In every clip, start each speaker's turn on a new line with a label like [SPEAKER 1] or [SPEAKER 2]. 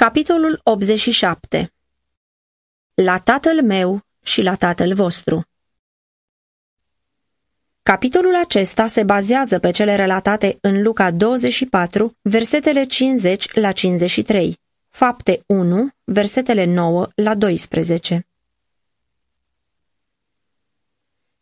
[SPEAKER 1] Capitolul 87 La tatăl meu și la tatăl vostru Capitolul acesta se bazează pe cele relatate în Luca 24, versetele 50 la 53, fapte 1, versetele 9 la 12.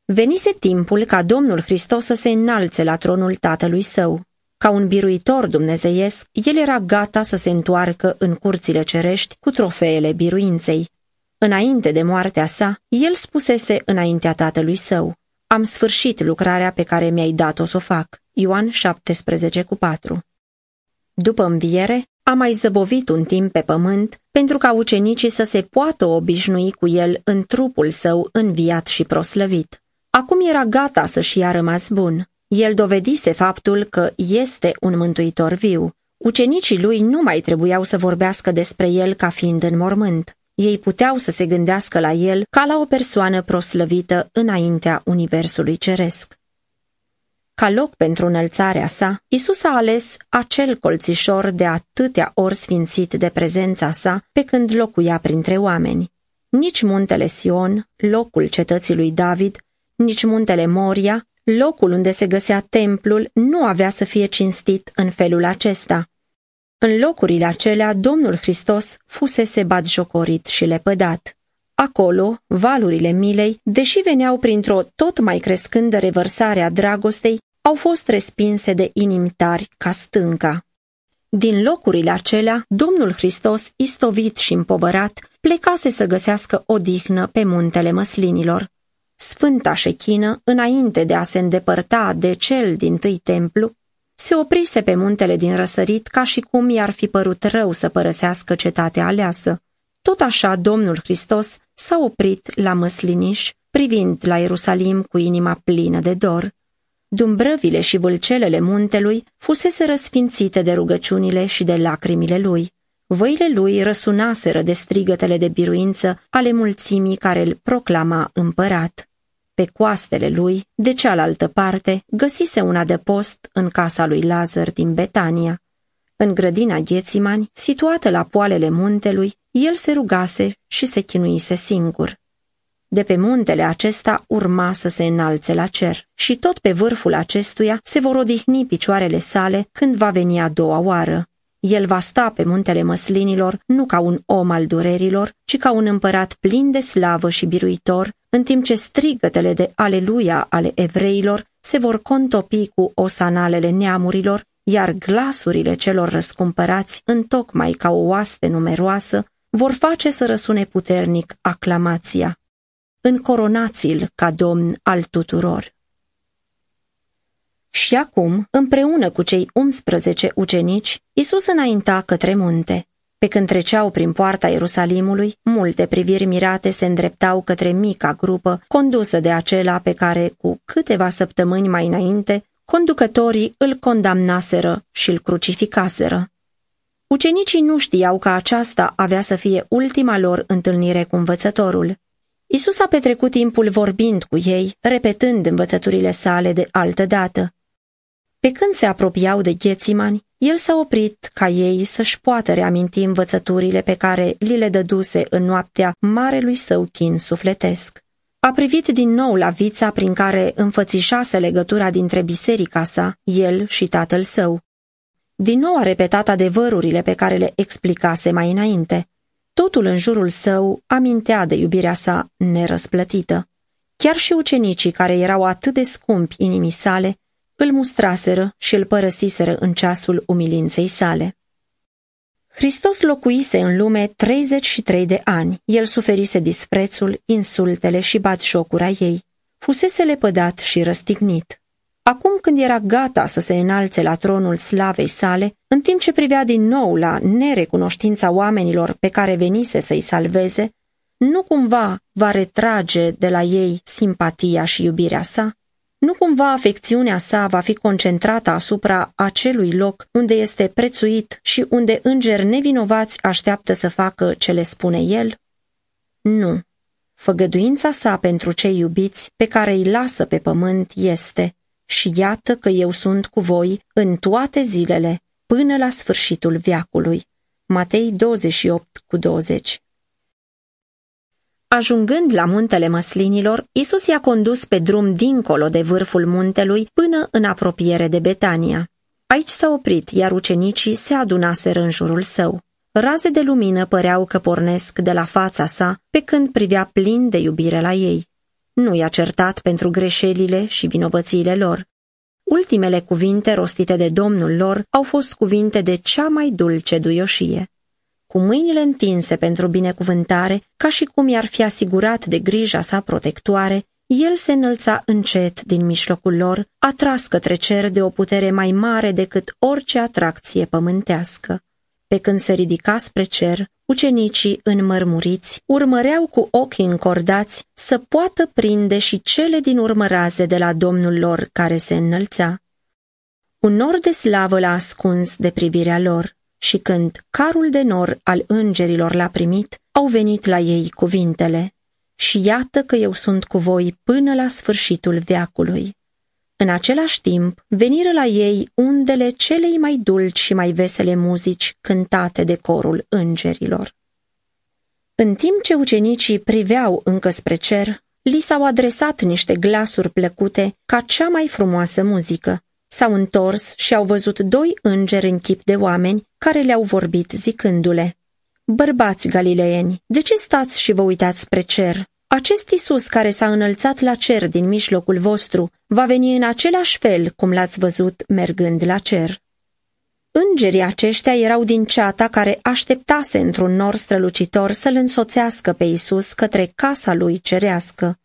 [SPEAKER 1] Venise timpul ca Domnul Hristos să se înalțe la tronul tatălui său. Ca un biruitor dumnezeiesc, el era gata să se întoarcă în curțile cerești cu trofeele biruinței. Înainte de moartea sa, el spusese înaintea tatălui său, Am sfârșit lucrarea pe care mi-ai dat-o să o fac. Ioan 17 cu 4 După înviere, a mai zăbovit un timp pe pământ pentru ca ucenicii să se poată obișnui cu el în trupul său înviat și proslăvit. Acum era gata să-și ia rămas bun. El dovedise faptul că este un mântuitor viu. Ucenicii lui nu mai trebuiau să vorbească despre el ca fiind în mormânt. Ei puteau să se gândească la el ca la o persoană proslăvită înaintea Universului Ceresc. Ca loc pentru înălțarea sa, Isus a ales acel colțișor de atâtea ori sfințit de prezența sa pe când locuia printre oameni. Nici muntele Sion, locul cetății lui David, nici muntele Moria, Locul unde se găsea templul nu avea să fie cinstit în felul acesta. În locurile acelea, Domnul Hristos fusese batjocorit și lepădat. Acolo, valurile milei, deși veneau printr-o tot mai crescândă revărsare a dragostei, au fost respinse de inimi tari ca stânca. Din locurile acelea, Domnul Hristos, istovit și împovărat, plecase să găsească odihnă pe muntele măslinilor. Sfânta șechină, înainte de a se îndepărta de cel din tâi templu, se oprise pe muntele din răsărit ca și cum i-ar fi părut rău să părăsească cetatea aleasă. Tot așa Domnul Hristos s-a oprit la măsliniș, privind la Ierusalim cu inima plină de dor. Dumbrăvile și vâlcelele muntelui fusese răsfințite de rugăciunile și de lacrimile lui. Văile lui răsunaseră de strigătele de biruință ale mulțimii care îl proclama împărat. Pe coastele lui, de cealaltă parte, găsise un adăpost în casa lui Lazar din Betania. În grădina Ghețimani, situată la poalele muntelui, el se rugase și se chinuise singur. De pe muntele acesta urma să se înalțe la cer și tot pe vârful acestuia se vor odihni picioarele sale când va veni a doua oară. El va sta pe muntele măslinilor nu ca un om al durerilor, ci ca un împărat plin de slavă și biruitor, în timp ce strigătele de aleluia ale evreilor se vor contopi cu osanalele neamurilor, iar glasurile celor răscumpărați, întocmai ca o oaste numeroasă, vor face să răsune puternic aclamația. Încoronați-l ca domn al tuturor. Și acum, împreună cu cei 11 ucenici, Isus înainta către munte. Pe când treceau prin poarta Ierusalimului, multe priviri mirate se îndreptau către mica grupă condusă de acela pe care, cu câteva săptămâni mai înainte, conducătorii îl condamnaseră și îl crucificaseră. Ucenicii nu știau că aceasta avea să fie ultima lor întâlnire cu învățătorul. Isus a petrecut timpul vorbind cu ei, repetând învățăturile sale de altă dată. Pe când se apropiau de Ghețimani, el s-a oprit ca ei să-și poată reaminti învățăturile pe care li le dăduse în noaptea marelui său chin sufletesc. A privit din nou la vița prin care înfățișase legătura dintre biserica sa, el și tatăl său. Din nou a repetat adevărurile pe care le explicase mai înainte. Totul în jurul său amintea de iubirea sa nerăsplătită. Chiar și ucenicii care erau atât de scumpi inimii sale îl mustraseră și îl părăsiseră în ceasul umilinței sale. Hristos locuise în lume 33 de ani. El suferise disprețul, insultele și batjocura ei. Fusese lepădat și răstignit. Acum când era gata să se înalțe la tronul slavei sale, în timp ce privea din nou la nerecunoștința oamenilor pe care venise să-i salveze, nu cumva va retrage de la ei simpatia și iubirea sa? Nu cumva afecțiunea sa va fi concentrată asupra acelui loc unde este prețuit și unde îngeri nevinovați așteaptă să facă ce le spune el? Nu. Făgăduința sa pentru cei iubiți pe care îi lasă pe pământ este și iată că eu sunt cu voi în toate zilele, până la sfârșitul veacului. Matei 28 cu 20 Ajungând la muntele măslinilor, Isus i-a condus pe drum dincolo de vârful muntelui până în apropiere de Betania. Aici s-a oprit, iar ucenicii se adunaseră în jurul său. Raze de lumină păreau că pornesc de la fața sa, pe când privea plin de iubire la ei. Nu i-a certat pentru greșelile și vinovățiile lor. Ultimele cuvinte rostite de domnul lor au fost cuvinte de cea mai dulce duioșie. Cu mâinile întinse pentru binecuvântare, ca și cum i-ar fi asigurat de grija sa protectoare, el se înălța încet din mijlocul lor, atras către cer de o putere mai mare decât orice atracție pământească. Pe când se ridica spre cer, ucenicii înmărmuriți urmăreau cu ochii încordați să poată prinde și cele din urmă raze de la Domnul lor care se înălța. Un nor de slavă l-a ascuns de privirea lor și când carul de nor al îngerilor l-a primit, au venit la ei cuvintele, și iată că eu sunt cu voi până la sfârșitul veacului. În același timp, veniră la ei undele celei mai dulci și mai vesele muzici cântate de corul îngerilor. În timp ce ucenicii priveau încă spre cer, li s-au adresat niște glasuri plăcute ca cea mai frumoasă muzică. S-au întors și au văzut doi îngeri în chip de oameni care le-au vorbit zicându-le, Bărbați galileeni, de ce stați și vă uitați spre cer? Acest Isus care s-a înălțat la cer din mijlocul vostru va veni în același fel cum l-ați văzut mergând la cer. Îngerii aceștia erau din ceata care așteptase într-un nor strălucitor să-l însoțească pe Isus către casa lui cerească.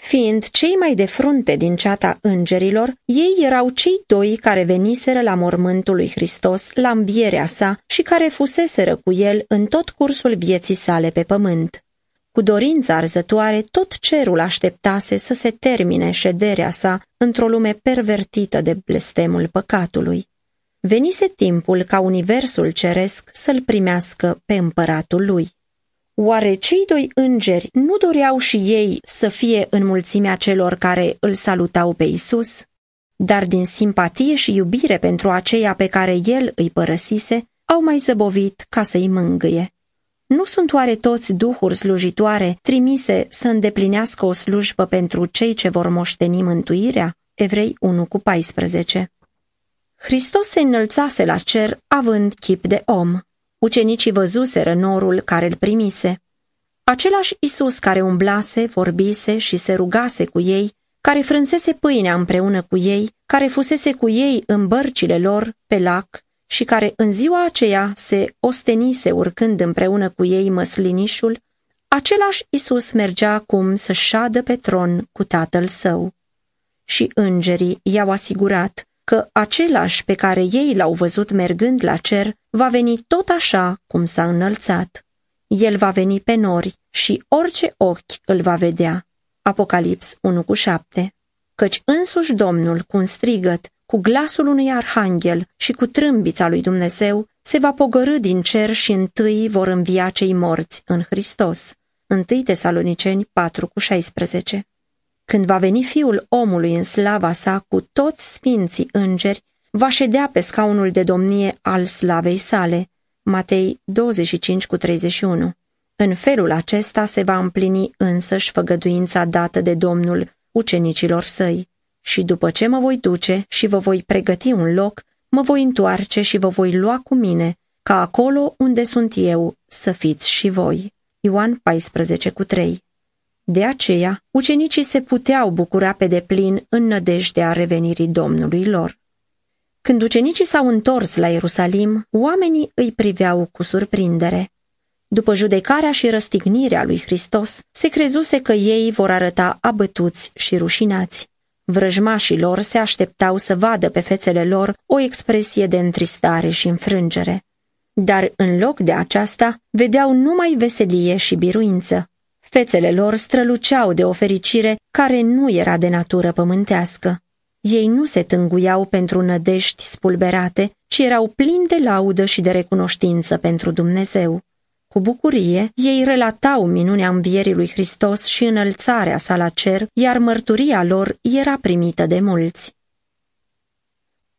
[SPEAKER 1] Fiind cei mai de frunte din ceata îngerilor, ei erau cei doi care veniseră la mormântul lui Hristos la învierea sa și care fuseseră cu el în tot cursul vieții sale pe pământ. Cu dorința arzătoare, tot cerul așteptase să se termine șederea sa într-o lume pervertită de blestemul păcatului. Venise timpul ca universul ceresc să-l primească pe împăratul lui. Oare cei doi îngeri nu doreau și ei să fie în mulțimea celor care îl salutau pe Isus? Dar din simpatie și iubire pentru aceia pe care el îi părăsise, au mai zăbovit ca să-i mângâie. Nu sunt oare toți duhuri slujitoare trimise să îndeplinească o slujbă pentru cei ce vor moșteni mântuirea? Evrei 1 cu 14 Hristos se înălțase la cer având chip de om. Ucenicii văzuseră norul care îl primise. Același Isus care umblase, vorbise și se rugase cu ei, care frânsese pâinea împreună cu ei, care fusese cu ei în bărcile lor pe lac și care în ziua aceea se ostenise urcând împreună cu ei măslinișul, același Isus mergea acum să șadă pe tron cu tatăl său. Și îngerii i-au asigurat că același pe care ei l-au văzut mergând la cer va veni tot așa cum s-a înălțat. El va veni pe nori și orice ochi îl va vedea. Apocalips 1 cu 7 Căci însuși Domnul, cu un strigăt, cu glasul unui arhanghel și cu trâmbița lui Dumnezeu, se va pogărâ din cer și întâi vor învia cei morți în Hristos. 1 Tesaloniceni 4 cu 16 Când va veni fiul omului în slava sa cu toți sfinții îngeri, va ședea pe scaunul de domnie al slavei sale. Matei 25 cu 31 În felul acesta se va împlini însăși făgăduința dată de Domnul ucenicilor săi. Și după ce mă voi duce și vă voi pregăti un loc, mă voi întoarce și vă voi lua cu mine, ca acolo unde sunt eu să fiți și voi. Ioan 14 cu 3 De aceea, ucenicii se puteau bucura pe deplin în nădejdea revenirii Domnului lor. Când ucenicii s-au întors la Ierusalim, oamenii îi priveau cu surprindere. După judecarea și răstignirea lui Hristos, se crezuse că ei vor arăta abătuți și rușinați. Vrăjmașii lor se așteptau să vadă pe fețele lor o expresie de întristare și înfrângere. Dar în loc de aceasta, vedeau numai veselie și biruință. Fețele lor străluceau de o fericire care nu era de natură pământească. Ei nu se tânguiau pentru nădești spulberate, ci erau plini de laudă și de recunoștință pentru Dumnezeu. Cu bucurie, ei relatau minunea învierii lui Hristos și înălțarea sa la cer, iar mărturia lor era primită de mulți.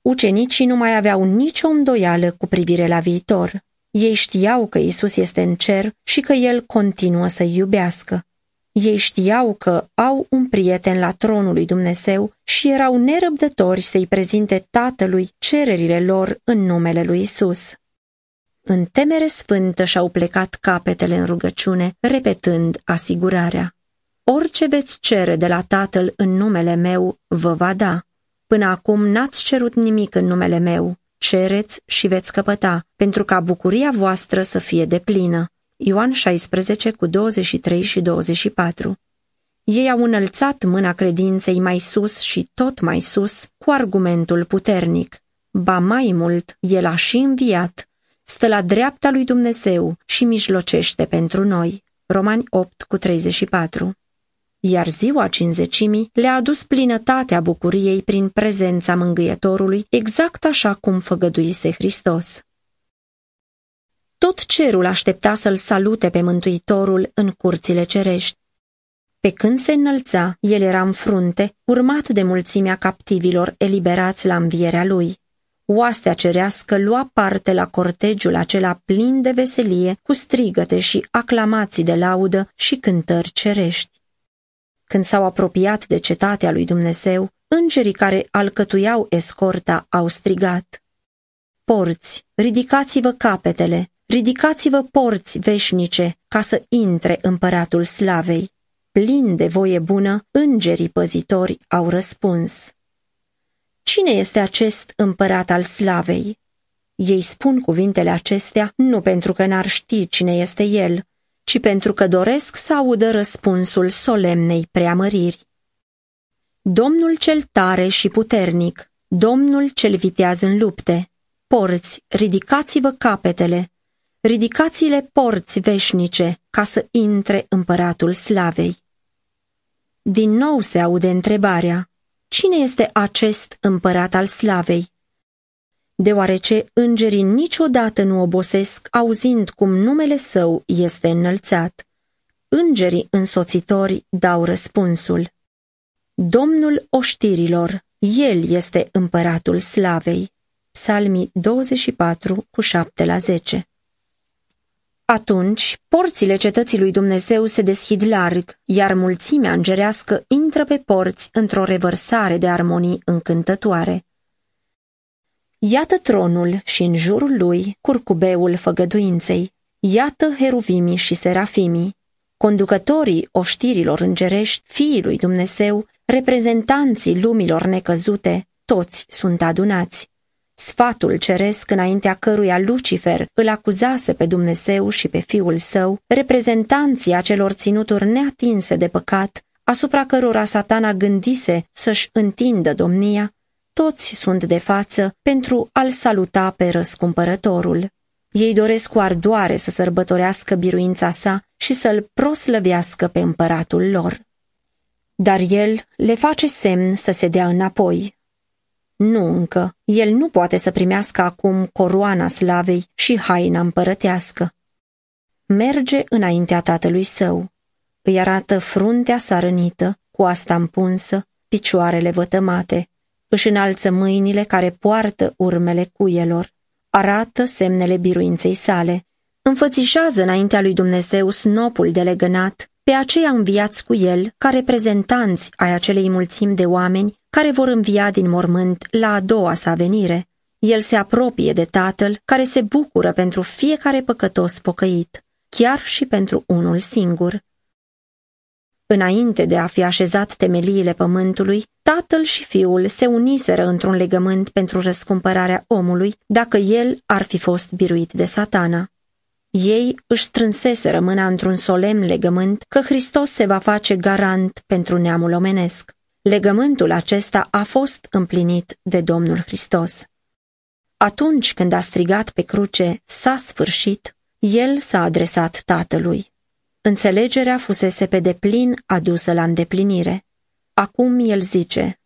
[SPEAKER 1] Ucenicii nu mai aveau nicio îndoială cu privire la viitor. Ei știau că Isus este în cer și că El continuă să-i iubească. Ei știau că au un prieten la tronul lui Dumnezeu și erau nerăbdători să-i prezinte Tatălui cererile lor în numele lui Isus. În temere sfântă și-au plecat capetele în rugăciune, repetând asigurarea. Orice veți cere de la Tatăl în numele meu, vă va da. Până acum n-ați cerut nimic în numele meu. Cereți și veți căpăta, pentru ca bucuria voastră să fie deplină. Ioan 16 cu 23 și 24 Ei au înălțat mâna credinței mai sus și tot mai sus, cu argumentul puternic. Ba mai mult, el a și înviat, stă la dreapta lui Dumnezeu și mijlocește pentru noi. Romani 8 cu 34 iar ziua cinzecimii le-a adus plinătatea bucuriei prin prezența mângâietorului, exact așa cum făgăduise Hristos. Tot cerul aștepta să-l salute pe Mântuitorul în curțile cerești. Pe când se înălța, el era în frunte, urmat de mulțimea captivilor eliberați la învierea lui. Oastea cerească lua parte la cortegiul acela plin de veselie, cu strigăte și aclamații de laudă și cântări cerești. Când s-au apropiat de cetatea lui Dumnezeu, îngerii care alcătuiau escorta au strigat. Porți, ridicați-vă capetele, ridicați-vă porți veșnice, ca să intre împăratul slavei. Plin de voie bună, îngerii păzitori au răspuns. Cine este acest împărat al slavei? Ei spun cuvintele acestea nu pentru că n-ar ști cine este el, ci pentru că doresc să audă răspunsul solemnei preamăriri. Domnul cel tare și puternic, Domnul cel viteaz în lupte, porți, ridicați-vă capetele, ridicați-le porți veșnice, ca să intre împăratul slavei. Din nou se aude întrebarea, cine este acest împărat al slavei? Deoarece îngerii niciodată nu obosesc auzind cum numele său este înălțat. Îngerii însoțitori dau răspunsul. Domnul oștirilor, El este împăratul slavei. Psalmii 24 cu 7 la 10 Atunci, porțile cetății lui Dumnezeu se deschid larg, iar mulțimea îngerească intră pe porți într-o revărsare de armonii încântătoare. Iată tronul și în jurul lui curcubeul făgăduinței. Iată heruvimii și serafimii, conducătorii oștirilor îngerești, fiii lui Dumnezeu, reprezentanții lumilor necăzute, toți sunt adunați. Sfatul ceresc înaintea căruia Lucifer îl acuzase pe Dumnezeu și pe fiul său, reprezentanții acelor ținuturi neatinse de păcat, asupra cărora satana gândise să-și întindă domnia, toți sunt de față pentru a-l saluta pe răscumpărătorul. Ei doresc cu ardoare să sărbătorească biruința sa și să-l proslăvească pe împăratul lor. Dar el le face semn să se dea înapoi. Nu încă, el nu poate să primească acum coroana slavei și haina împărătească. Merge înaintea tatălui său. Îi arată fruntea sarănită, coasta împunsă, picioarele vătămate, își înalță mâinile care poartă urmele cuielor, arată semnele biruinței sale, înfățișează înaintea lui Dumnezeu snopul de legănat pe aceia înviați cu el ca reprezentanți ai acelei mulțimi de oameni care vor învia din mormânt la a doua sa venire. El se apropie de Tatăl care se bucură pentru fiecare păcătos pocăit, chiar și pentru unul singur. Înainte de a fi așezat temeliile pământului, tatăl și fiul se uniseră într-un legământ pentru răscumpărarea omului, dacă el ar fi fost biruit de satana. Ei își strânseseră mâna într-un solemn legământ că Hristos se va face garant pentru neamul omenesc. Legământul acesta a fost împlinit de Domnul Hristos. Atunci când a strigat pe cruce, s-a sfârșit, el s-a adresat tatălui. Înțelegerea fusese pe deplin adusă la îndeplinire. Acum el zice,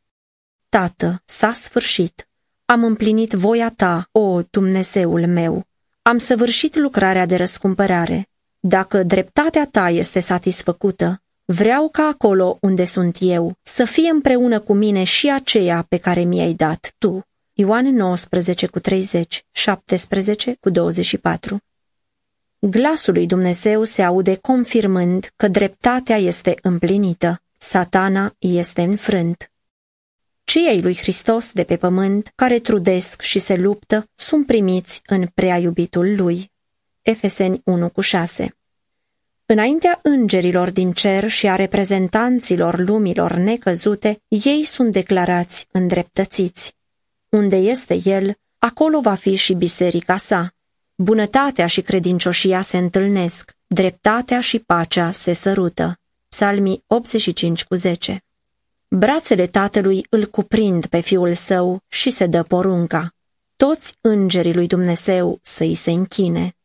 [SPEAKER 1] Tată, s-a sfârșit. Am împlinit voia ta, o Dumnezeul meu. Am săvârșit lucrarea de răscumpărare. Dacă dreptatea ta este satisfăcută, vreau ca acolo unde sunt eu să fie împreună cu mine și aceea pe care mi-ai dat tu. Ioan 19 cu 30, 17 cu 24 Glasul lui Dumnezeu se aude confirmând că dreptatea este împlinită, satana este înfrânt. Cei ai lui Hristos de pe pământ, care trudesc și se luptă, sunt primiți în prea iubitul lui. Efeseni 1 cu 6 Înaintea îngerilor din cer și a reprezentanților lumilor necăzute, ei sunt declarați îndreptățiți. Unde este el, acolo va fi și biserica sa. Bunătatea și credincioșia se întâlnesc, dreptatea și pacea se sărută. Psalmii 85 cu 10 Brațele tatălui îl cuprind pe fiul său și se dă porunca. Toți îngerii lui Dumnezeu să-i se închine.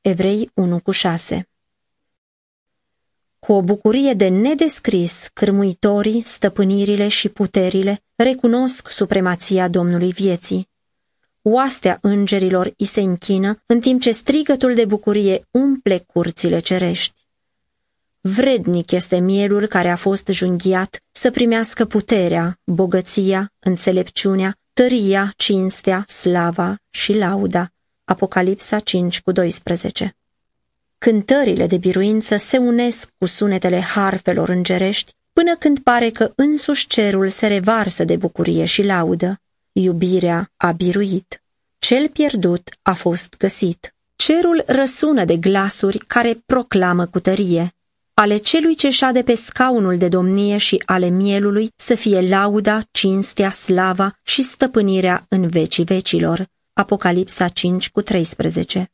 [SPEAKER 1] Evrei 1 cu 6 Cu o bucurie de nedescris, cârmuitorii, stăpânirile și puterile recunosc supremația Domnului vieții. Oastea îngerilor îi se închină, în timp ce strigătul de bucurie umple curțile cerești. Vrednic este mielul care a fost junghiat să primească puterea, bogăția, înțelepciunea, tăria, cinstea, slava și lauda. Apocalipsa 5 cu 12 Cântările de biruință se unesc cu sunetele harfelor îngerești până când pare că însuși cerul se revarsă de bucurie și laudă. Iubirea a biruit. Cel pierdut a fost găsit. Cerul răsună de glasuri care proclamă cu tărie ale celui ce șade pe scaunul de domnie și ale mielului să fie lauda, cinstea, slava și stăpânirea în vecii vecilor. Apocalipsa 5 cu 13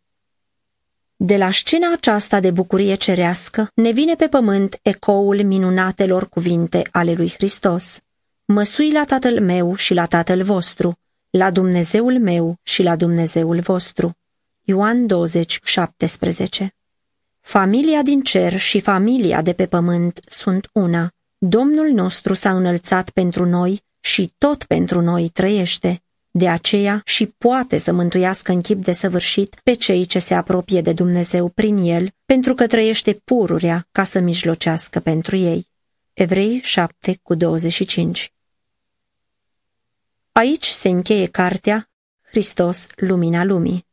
[SPEAKER 1] De la scena aceasta de bucurie cerească ne vine pe pământ ecoul minunatelor cuvinte ale lui Hristos. Măsui la tatăl meu și la tatăl vostru, la Dumnezeul meu și la Dumnezeul vostru. Ioan 20, 17 Familia din cer și familia de pe pământ sunt una. Domnul nostru s-a înălțat pentru noi și tot pentru noi trăiește. De aceea și poate să mântuiască în chip de săvârșit pe cei ce se apropie de Dumnezeu prin el, pentru că trăiește pururea ca să mijlocească pentru ei. Evrei 7 cu 25 Aici se încheie cartea Hristos, lumina lumii.